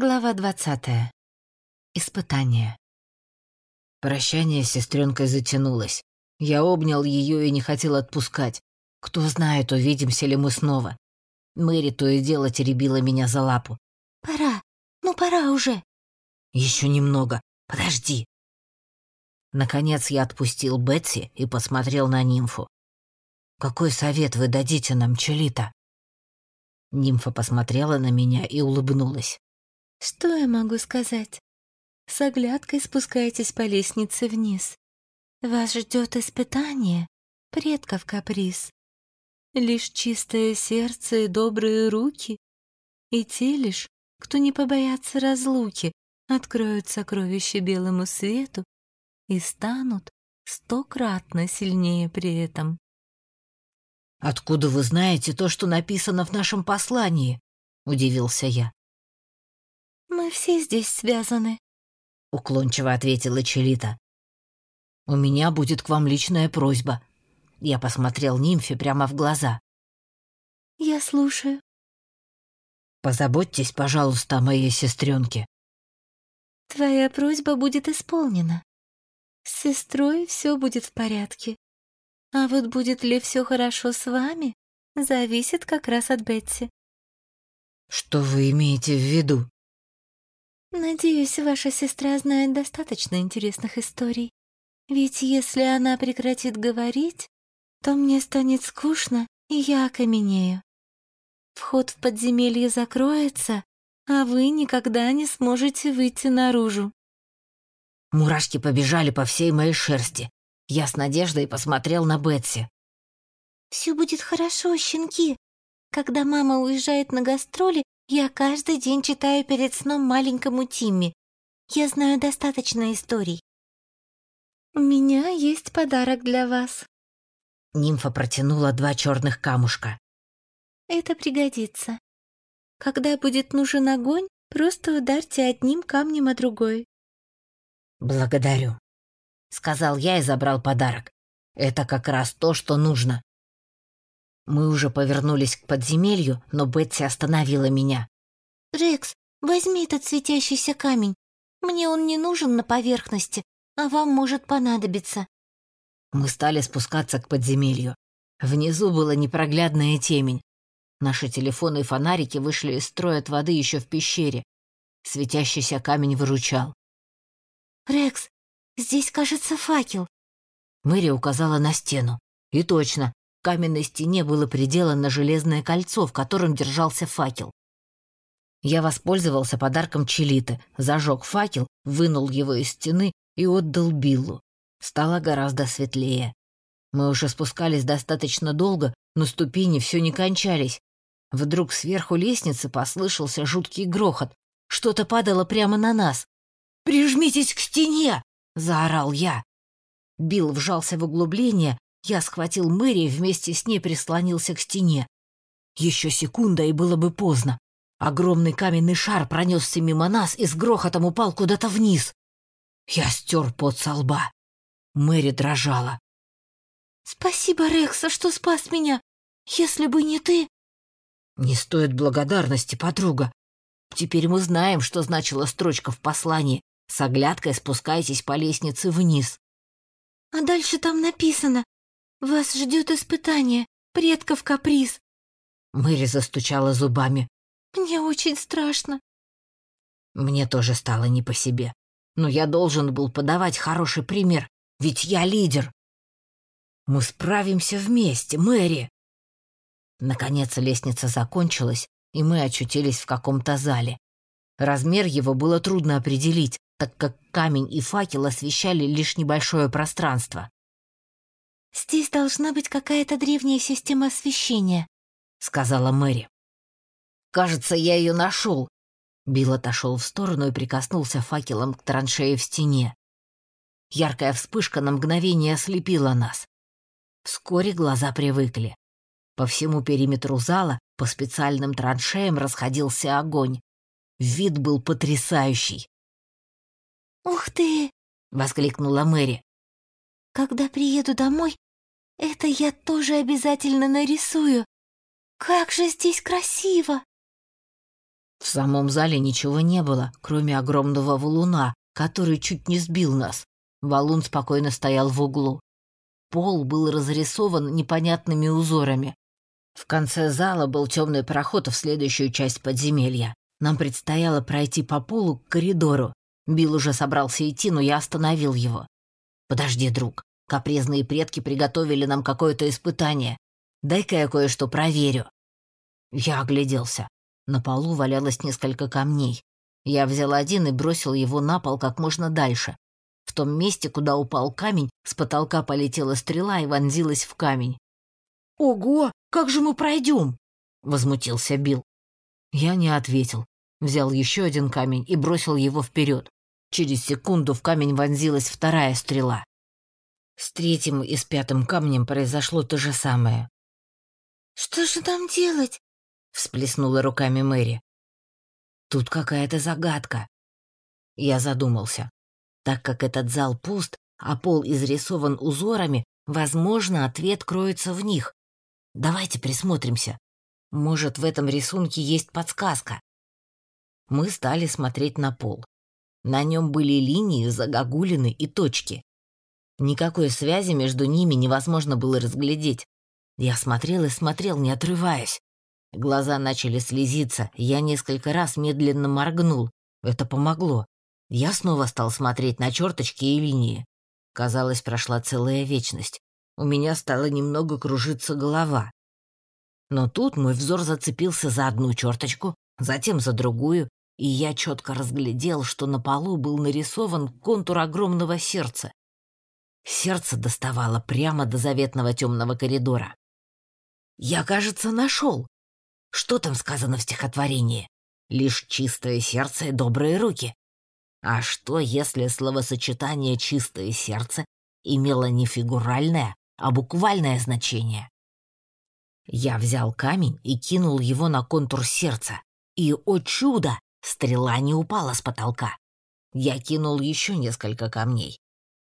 Глава двадцатая. Испытание. Прощание с сестренкой затянулось. Я обнял ее и не хотел отпускать. Кто знает, увидимся ли мы снова. Мэри то и дело теребила меня за лапу. «Пора, ну пора уже!» «Еще немного, подожди!» Наконец я отпустил Бетси и посмотрел на нимфу. «Какой совет вы дадите нам, Челита?» Нимфа посмотрела на меня и улыбнулась. Что я могу сказать? С оглядкой спускайтесь по лестнице вниз. Вас ждет испытание, предков каприз. Лишь чистое сердце и добрые руки, и те лишь, кто не побоятся разлуки, откроют сокровища белому свету и станут стократно сильнее при этом. «Откуда вы знаете то, что написано в нашем послании?» — удивился я. «Мы все здесь связаны», — уклончиво ответила Челита. «У меня будет к вам личная просьба». Я посмотрел нимфе прямо в глаза. «Я слушаю». «Позаботьтесь, пожалуйста, о моей сестренке». «Твоя просьба будет исполнена. С сестрой все будет в порядке. А вот будет ли все хорошо с вами, зависит как раз от Бетси». «Что вы имеете в виду?» Надеюсь, ваша сестра знает достаточно интересных историй. Ведь если она прекратит говорить, то мне станет скучно, и я окаменею. Вход в подземелье закроется, а вы никогда не сможете выйти наружу. Мурашки побежали по всей моей шерсти. Я с надеждой посмотрел на Бетси. «Все будет хорошо, щенки. Когда мама уезжает на гастроли, я каждый день читаю перед сном маленькому Тимми. Я знаю достаточно историй. У меня есть подарок для вас. Нимфа протянула два черных камушка. Это пригодится. Когда будет нужен огонь, просто ударьте одним камнем о другой. Благодарю, сказал я и забрал подарок. Это как раз то, что нужно. Мы уже повернулись к подземелью, но Бетси остановила меня. «Рекс, возьми этот светящийся камень. Мне он не нужен на поверхности, а вам может понадобиться». Мы стали спускаться к подземелью. Внизу была непроглядная темень. Наши телефоны и фонарики вышли из строя от воды еще в пещере. Светящийся камень выручал. «Рекс, здесь, кажется, факел». Мэри указала на стену. И точно, каменной стене было приделано железное кольцо, в котором держался факел. Я воспользовался подарком Челиты, зажег факел, вынул его из стены и отдал Биллу. Стало гораздо светлее. Мы уже спускались достаточно долго, но ступени все не кончались. Вдруг сверху лестницы послышался жуткий грохот. Что-то падало прямо на нас. «Прижмитесь к стене!» — заорал я. Билл вжался в углубление, я схватил Мэри и вместе с ней прислонился к стене. Еще секунда, и было бы поздно. Огромный каменный шар пронесся мимо нас и с грохотом упал куда-то вниз. Я стер пот со лба. Мэри дрожала. «Спасибо, Рекса, что спас меня. Если бы не ты...» «Не стоит благодарности, подруга. Теперь мы знаем, что значила строчка в послании. С оглядкой спускайтесь по лестнице вниз». «А дальше там написано «Вас ждет испытание, предков каприз». Мэри застучала зубами. «Мне очень страшно». Мне тоже стало не по себе. Но я должен был подавать хороший пример, ведь я лидер. Мы справимся вместе, Мэри. Наконец лестница закончилась, и мы очутились в каком-то зале. Размер его было трудно определить, так как камень и факел освещали лишь небольшое пространство. «Здесь должна быть какая-то древняя система освещения», — сказала Мэри. «Кажется, я ее нашел». Билл отошел в сторону и прикоснулся факелом к траншее в стене. Яркая вспышка на мгновение ослепила нас. Вскоре глаза привыкли. По всему периметру зала по специальным траншеям расходился огонь. Вид был потрясающий. «Ух ты!» — воскликнула Мэри. Когда приеду домой, это я тоже обязательно нарисую. Как же здесь красиво!» В самом зале ничего не было, кроме огромного валуна, который чуть не сбил нас. Валун спокойно стоял в углу. Пол был разрисован непонятными узорами. В конце зала был темный проход в следующую часть подземелья. Нам предстояло пройти по полу к коридору. Билл уже собрался идти, но я остановил его. «Подожди, друг. Капризные предки приготовили нам какое-то испытание. Дай-ка я кое-что проверю». Я огляделся. На полу валялось несколько камней. Я взял один и бросил его на пол как можно дальше. В том месте, куда упал камень, с потолка полетела стрела и вонзилась в камень. «Ого, как же мы пройдем?» — возмутился Билл. Я не ответил. Взял еще один камень и бросил его вперед. Через секунду в камень вонзилась вторая стрела. С третьим и с пятым камнем произошло то же самое. «Что же нам делать?» — всплеснула руками Мэри. «Тут какая-то загадка». Я задумался. Так как этот зал пуст, а пол изрисован узорами, возможно, ответ кроется в них. Давайте присмотримся. Может, в этом рисунке есть подсказка. Мы стали смотреть на пол. На нем были линии, загогулины и точки. Никакой связи между ними невозможно было разглядеть. Я смотрел и смотрел, не отрываясь. Глаза начали слезиться, я несколько раз медленно моргнул. Это помогло. Я снова стал смотреть на черточки и линии. Казалось, прошла целая вечность. У меня стала немного кружиться голова. Но тут мой взор зацепился за одну черточку, затем за другую, и я четко разглядел, что на полу был нарисован контур огромного сердца. Сердце доставало прямо до заветного темного коридора. Я, кажется, нашел. Что там сказано в стихотворении? Лишь чистое сердце и добрые руки. А что, если словосочетание «чистое сердце» имело не фигуральное, а буквальное значение? Я взял камень и кинул его на контур сердца. И, о чудо, стрела не упала с потолка. Я кинул еще несколько камней.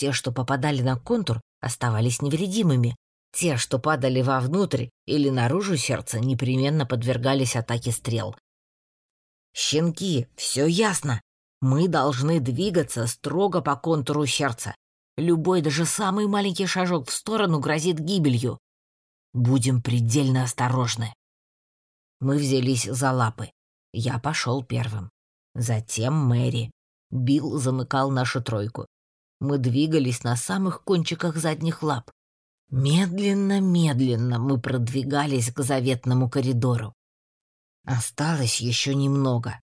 Те, что попадали на контур, оставались невредимыми. Те, что падали вовнутрь или наружу сердца, непременно подвергались атаке стрел. «Щенки, все ясно. Мы должны двигаться строго по контуру сердца. Любой, даже самый маленький шажок в сторону грозит гибелью. Будем предельно осторожны. Мы взялись за лапы. Я пошел первым. Затем Мэри. Билл замыкал нашу тройку. Мы двигались на самых кончиках задних лап. Медленно-медленно мы продвигались к заветному коридору. Осталось еще немного.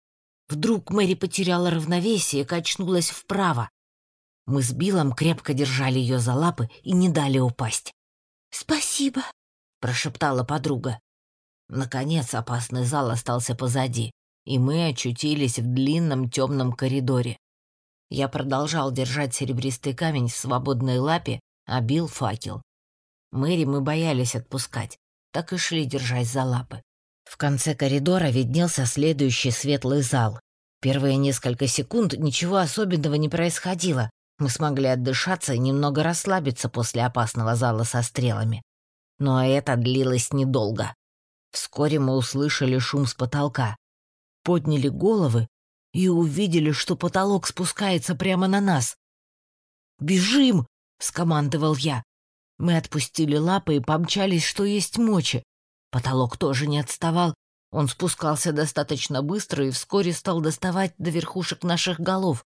Вдруг Мэри потеряла равновесие и качнулась вправо. Мы с Биллом крепко держали ее за лапы и не дали упасть. «Спасибо», прошептала подруга. Наконец опасный зал остался позади, и мы очутились в длинном темном коридоре. Я продолжал держать серебристый камень в свободной лапе, а бил факел. Мэри мы боялись отпускать, так и шли, держась за лапы. В конце коридора виднелся следующий светлый зал. Первые несколько секунд ничего особенного не происходило. Мы смогли отдышаться и немного расслабиться после опасного зала со стрелами. Но это длилось недолго. Вскоре мы услышали шум с потолка. Подняли головы и увидели, что потолок спускается прямо на нас. «Бежим!» — скомандовал я. Мы отпустили лапы и помчались, что есть мочи. Потолок тоже не отставал. Он спускался достаточно быстро и вскоре стал доставать до верхушек наших голов.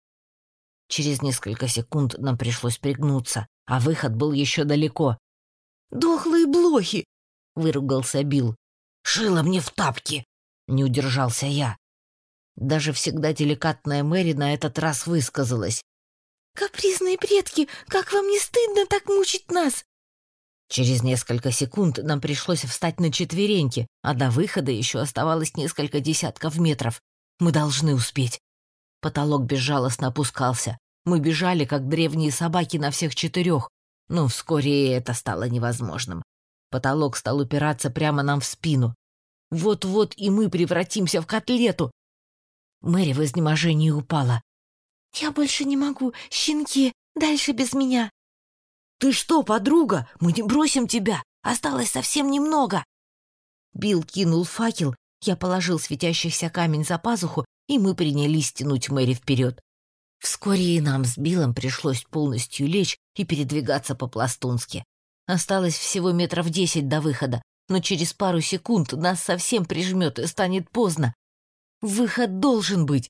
Через несколько секунд нам пришлось пригнуться, а выход был еще далеко. «Дохлые блохи!» — выругался Билл. «Шила мне в тапки!» — не удержался я. Даже всегда деликатная Мэри на этот раз высказалась. «Капризные предки, как вам не стыдно так мучить нас?» Через несколько секунд нам пришлось встать на четвереньки, а до выхода еще оставалось несколько десятков метров. Мы должны успеть. Потолок безжалостно опускался. Мы бежали, как древние собаки на всех четырех. Но вскоре это стало невозможным. Потолок стал упираться прямо нам в спину. Вот-вот и мы превратимся в котлету. Мэри в изнеможении упала. «Я больше не могу. Щенки, дальше без меня». «Ты что, подруга? Мы не бросим тебя. Осталось совсем немного». Билл кинул факел. Я положил светящийся камень за пазуху, и мы принялись тянуть Мэри вперед. Вскоре и нам с Биллом пришлось полностью лечь и передвигаться по-пластунски. Осталось всего метров десять до выхода, но через пару секунд нас совсем прижмет и станет поздно. Выход должен быть.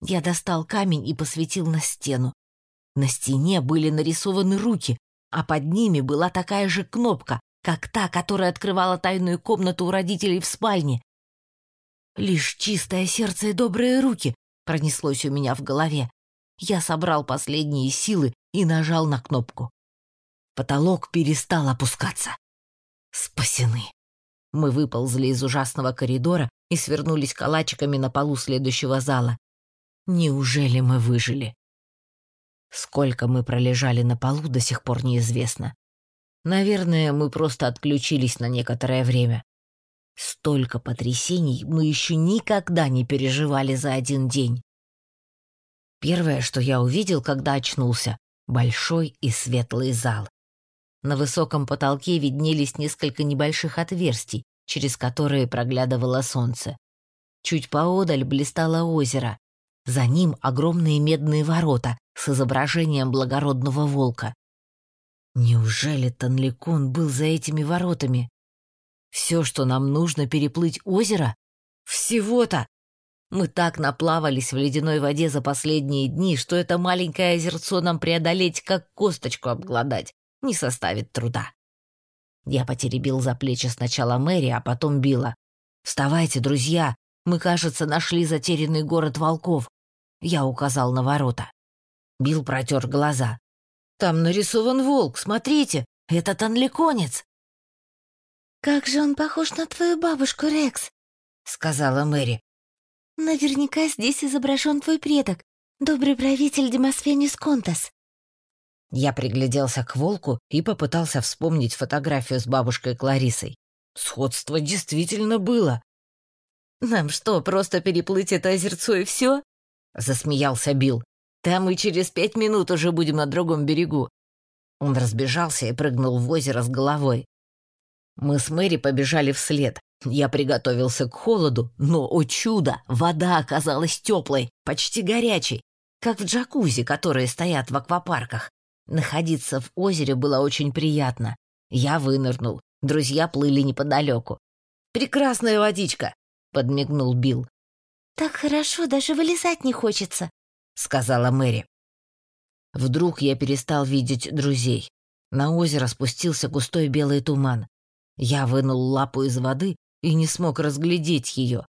Я достал камень и посветил на стену. На стене были нарисованы руки, а под ними была такая же кнопка, как та, которая открывала тайную комнату у родителей в спальне. «Лишь чистое сердце и добрые руки», — пронеслось у меня в голове. Я собрал последние силы и нажал на кнопку. Потолок перестал опускаться. Спасены. Мы выползли из ужасного коридора и свернулись калачиками на полу следующего зала. Неужели мы выжили? Сколько мы пролежали на полу, до сих пор неизвестно. Наверное, мы просто отключились на некоторое время. Столько потрясений мы еще никогда не переживали за один день. Первое, что я увидел, когда очнулся — большой и светлый зал. На высоком потолке виднелись несколько небольших отверстий, через которые проглядывало солнце. Чуть поодаль блистало озеро. За ним огромные медные ворота, с изображением благородного волка. Неужели Танликон был за этими воротами? Все, что нам нужно, переплыть озеро? Всего-то! Мы так наплавались в ледяной воде за последние дни, что это маленькое озерцо нам преодолеть, как косточку обглодать, не составит труда. Я потеребил за плечи сначала Мэри, а потом Билла. «Вставайте, друзья! Мы, кажется, нашли затерянный город волков!» Я указал на ворота. Билл протер глаза. «Там нарисован волк, смотрите! Это танликонец!» «Как же он похож на твою бабушку, Рекс!» — сказала Мэри. «Наверняка здесь изображен твой предок, добрый правитель Демосфенис Контас». Я пригляделся к волку и попытался вспомнить фотографию с бабушкой Кларисой. Сходство действительно было. «Нам что, просто переплыть это озерцо и все?» — засмеялся Билл. Там мы через пять минут уже будем на другом берегу». Он разбежался и прыгнул в озеро с головой. Мы с Мэри побежали вслед. Я приготовился к холоду, но, о чудо, вода оказалась теплой, почти горячей, как в джакузи, которые стоят в аквапарках. Находиться в озере было очень приятно. Я вынырнул, друзья плыли неподалеку. «Прекрасная водичка!» — подмигнул Билл. «Так хорошо, даже вылезать не хочется», — сказала Мэри. Вдруг я перестал видеть друзей. На озеро спустился густой белый туман. Я вынул лапу из воды и не смог разглядеть ее.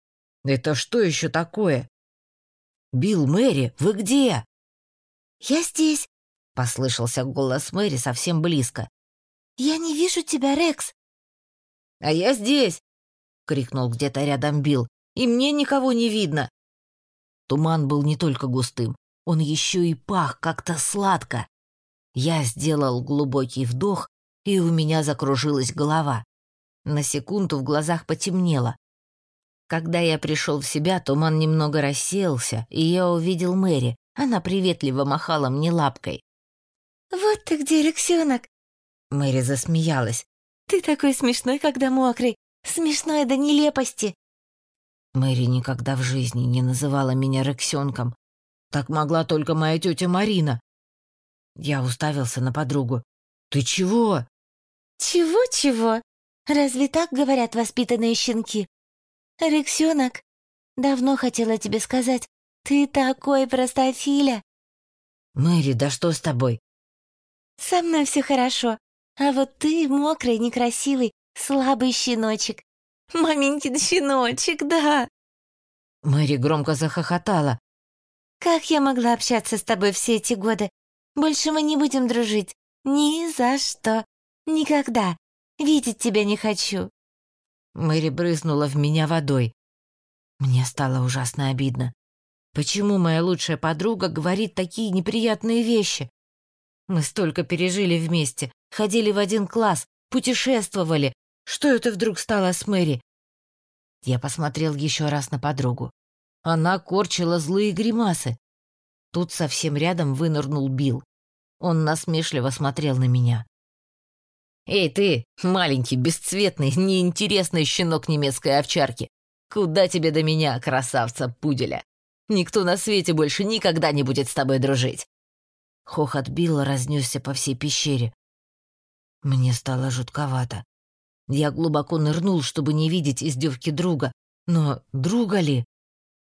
«Это что еще такое?» «Билл, Мэри, вы где?» «Я здесь», — послышался голос Мэри совсем близко. «Я не вижу тебя, Рекс». «А я здесь!» — крикнул где-то рядом Билл. «И мне никого не видно. Туман был не только густым, он еще и пах как-то сладко. Я сделал глубокий вдох, и у меня закружилась голова. На секунду в глазах потемнело. Когда я пришел в себя, туман немного рассеялся, и я увидел Мэри. Она приветливо махала мне лапкой. «Вот ты где, Рексенок!» Мэри засмеялась. «Ты такой смешной, когда мокрый. Смешной до нелепости. Мэри никогда в жизни не называла меня Рексенком. Так могла только моя тетя Марина. Я уставился на подругу. «Ты чего?» «Чего-чего? Разве так говорят воспитанные щенки? Рексенок, давно хотела тебе сказать, ты такой простофиля!» «Мэри, да что с тобой?» «Со мной все хорошо, а вот ты мокрый, некрасивый, слабый щеночек. Маменькин щеночек, да!» Мэри громко захохотала. «Как я могла общаться с тобой все эти годы? Больше мы не будем дружить. Ни за что. Никогда. Видеть тебя не хочу». Мэри брызнула в меня водой. Мне стало ужасно обидно. Почему моя лучшая подруга говорит такие неприятные вещи? Мы столько пережили вместе, ходили в один класс, путешествовали, что это вдруг стало с Мэри? Я посмотрел еще раз на подругу. Она корчила злые гримасы. Тут совсем рядом вынырнул Билл. Он насмешливо смотрел на меня. «Эй ты, маленький, бесцветный, неинтересный щенок немецкой овчарки! Куда тебе до меня, красавца-пуделя? Никто на свете больше никогда не будет с тобой дружить. Хохот Билла разнесся по всей пещере. Мне стало жутковато. Я глубоко нырнул, чтобы не видеть издевки друга. Но друга ли?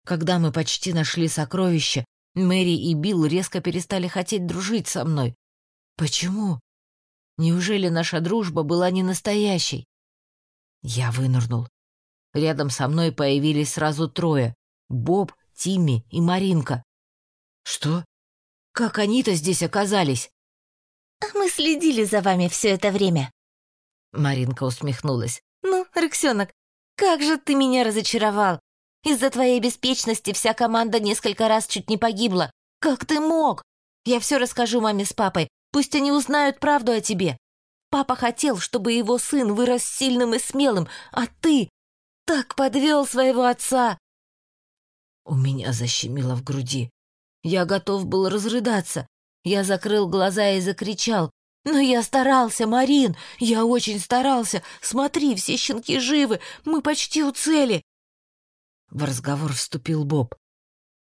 Когда мы почти нашли сокровище, Мэри и Билл резко перестали хотеть дружить со мной. Почему? Неужели наша дружба была не настоящей? Я вынырнул. Рядом со мной появились сразу трое — Боб, Тимми и Маринка. Что? Как они-то здесь оказались? «Мы следили за вами все это время». Маринка усмехнулась. «Ну, Рексенок, как же ты меня разочаровал! Из-за твоей беспечности вся команда несколько раз чуть не погибла. Как ты мог? Я все расскажу маме с папой, пусть они узнают правду о тебе. Папа хотел, чтобы его сын вырос сильным и смелым, а ты так подвел своего отца!» У меня защемило в груди. Я готов был разрыдаться. Я закрыл глаза и закричал. «Но я старался, Марин! Я очень старался! Смотри, все щенки живы! Мы почти у цели!» В разговор вступил Боб.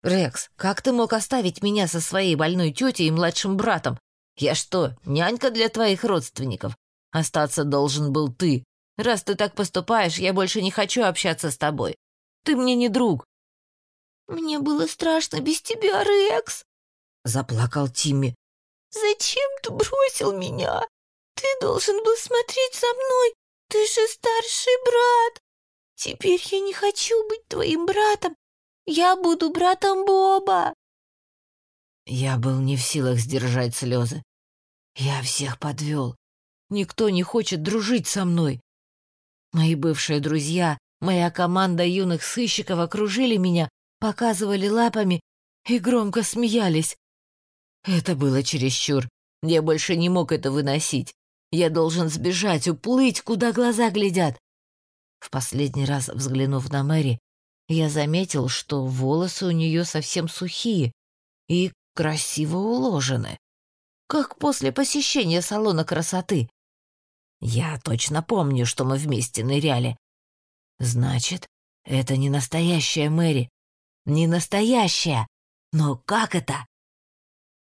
«Рекс, как ты мог оставить меня со своей больной тетей и младшим братом? Я что, нянька для твоих родственников? Остаться должен был ты. Раз ты так поступаешь, я больше не хочу общаться с тобой. Ты мне не друг». «Мне было страшно без тебя, Рекс», — заплакал Тимми. «Зачем ты бросил меня? Ты должен был смотреть за мной. Ты же старший брат. Теперь я не хочу быть твоим братом. Я буду братом Боба». Я был не в силах сдержать слезы. Я всех подвел. Никто не хочет дружить со мной. Мои бывшие друзья, моя команда юных сыщиков окружили меня, показывали лапами и громко смеялись. Это было чересчур. Я больше не мог это выносить. Я должен сбежать, уплыть, куда глаза глядят. В последний раз, взглянув на Мэри, я заметил, что волосы у нее совсем сухие и красиво уложены, как после посещения салона красоты. Я точно помню, что мы вместе ныряли. Значит, это не настоящая Мэри, не настоящая. Но как это?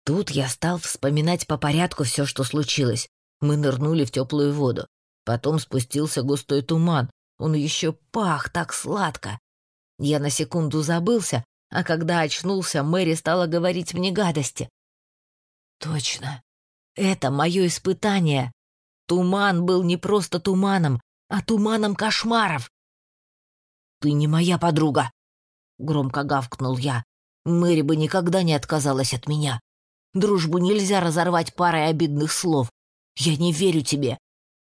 Тут я стал вспоминать по порядку все, что случилось. Мы нырнули в теплую воду. Потом спустился густой туман. Он еще пах так сладко. Я на секунду забылся, а когда очнулся, Мэри стала говорить мне гадости. Точно. Это мое испытание. Туман был не просто туманом, а туманом кошмаров. Ты не моя подруга, громко гавкнул я. Мэри бы никогда не отказалась от меня. Дружбу нельзя разорвать парой обидных слов. Я не верю тебе.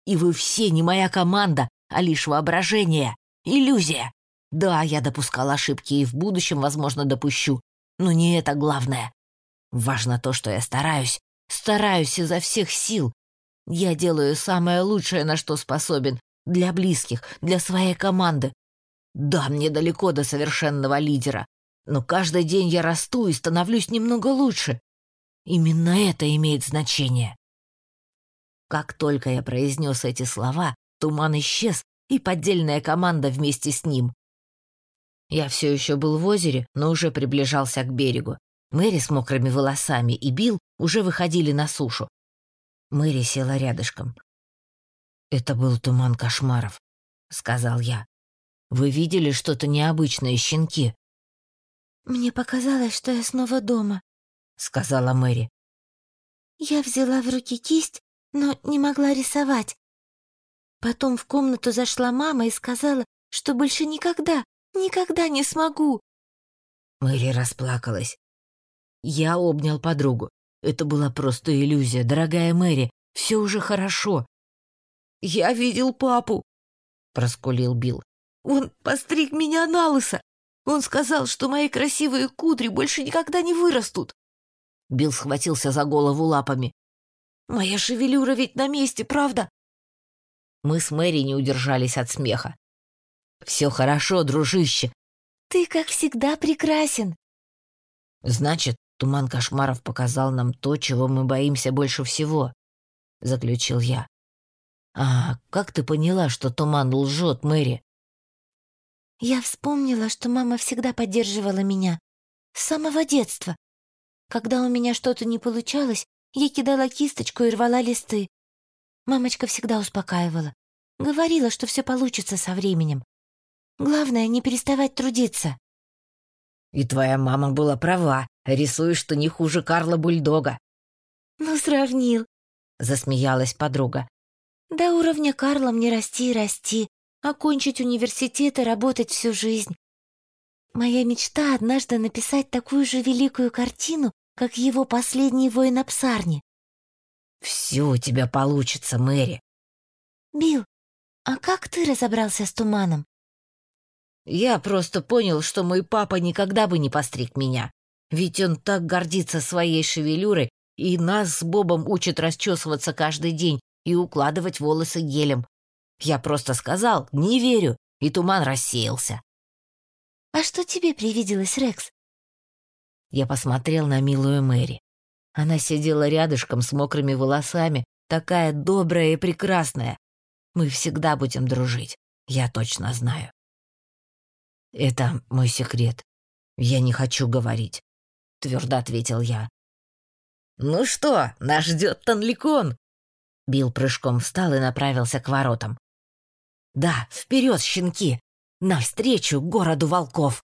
И вы все не моя команда, а лишь воображение, иллюзия. Да, я допускал ошибки и в будущем, возможно, допущу, но не это главное. Важно то, что я стараюсь, стараюсь изо всех сил. Я делаю самое лучшее, на что способен, для близких, для своей команды, да, мне далеко до совершенного лидера, но каждый день я расту и становлюсь немного лучше. Именно это имеет значение. Как только я произнес эти слова, туман исчез, и поддельная команда вместе с ним. Я все еще был в озере, но уже приближался к берегу. Мэри с мокрыми волосами и Билл уже выходили на сушу. Мэри села рядышком. «Это был туман кошмаров», — сказал я. Вы видели что-то необычное, щенки?» «Мне показалось, что я снова дома», — сказала Мэри. «Я взяла в руки кисть, но не могла рисовать. Потом в комнату зашла мама и сказала, что больше никогда, никогда не смогу». Мэри расплакалась. Я обнял подругу. Это была просто иллюзия, дорогая Мэри. Все уже хорошо. «Я видел папу», — проскулил Билл. Он постриг меня на лысо. Он сказал, что мои красивые кудри больше никогда не вырастут. Билл схватился за голову лапами. Моя шевелюра ведь на месте, правда? Мы с Мэри не удержались от смеха. Все хорошо, дружище. Ты, как всегда, прекрасен. Значит, туман кошмаров показал нам то, чего мы боимся больше всего, заключил я. А как ты поняла, что туман лжет, Мэри? Я вспомнила, что мама всегда поддерживала меня. С самого детства. Когда у меня что-то не получалось, я кидала кисточку и рвала листы. Мамочка всегда успокаивала. Говорила, что все получится со временем. Главное, не переставать трудиться. И твоя мама была права. Рисуешь ты не хуже Карла Бульдога. Ну, сравнил. Засмеялась подруга. До уровня Карла мне расти и расти, окончить университет и работать всю жизнь. Моя мечта однажды написать такую же великую картину, как его последний воин Апсарни. Все у тебя получится, Мэри. Билл, а как ты разобрался с туманом? Я просто понял, что мой папа никогда бы не постриг меня. Ведь он так гордится своей шевелюрой, и нас с Бобом учит расчесываться каждый день и укладывать волосы гелем. Я просто сказал «не верю», и туман рассеялся. «А что тебе привиделось, Рекс?» Я посмотрел на милую Мэри. Она сидела рядышком с мокрыми волосами, такая добрая и прекрасная. Мы всегда будем дружить, я точно знаю. Это мой секрет. Я не хочу говорить, твердо ответил я. Ну что, нас ждет Танликон? Билл прыжком встал и направился к воротам. Да, вперед, щенки! Навстречу городу волков!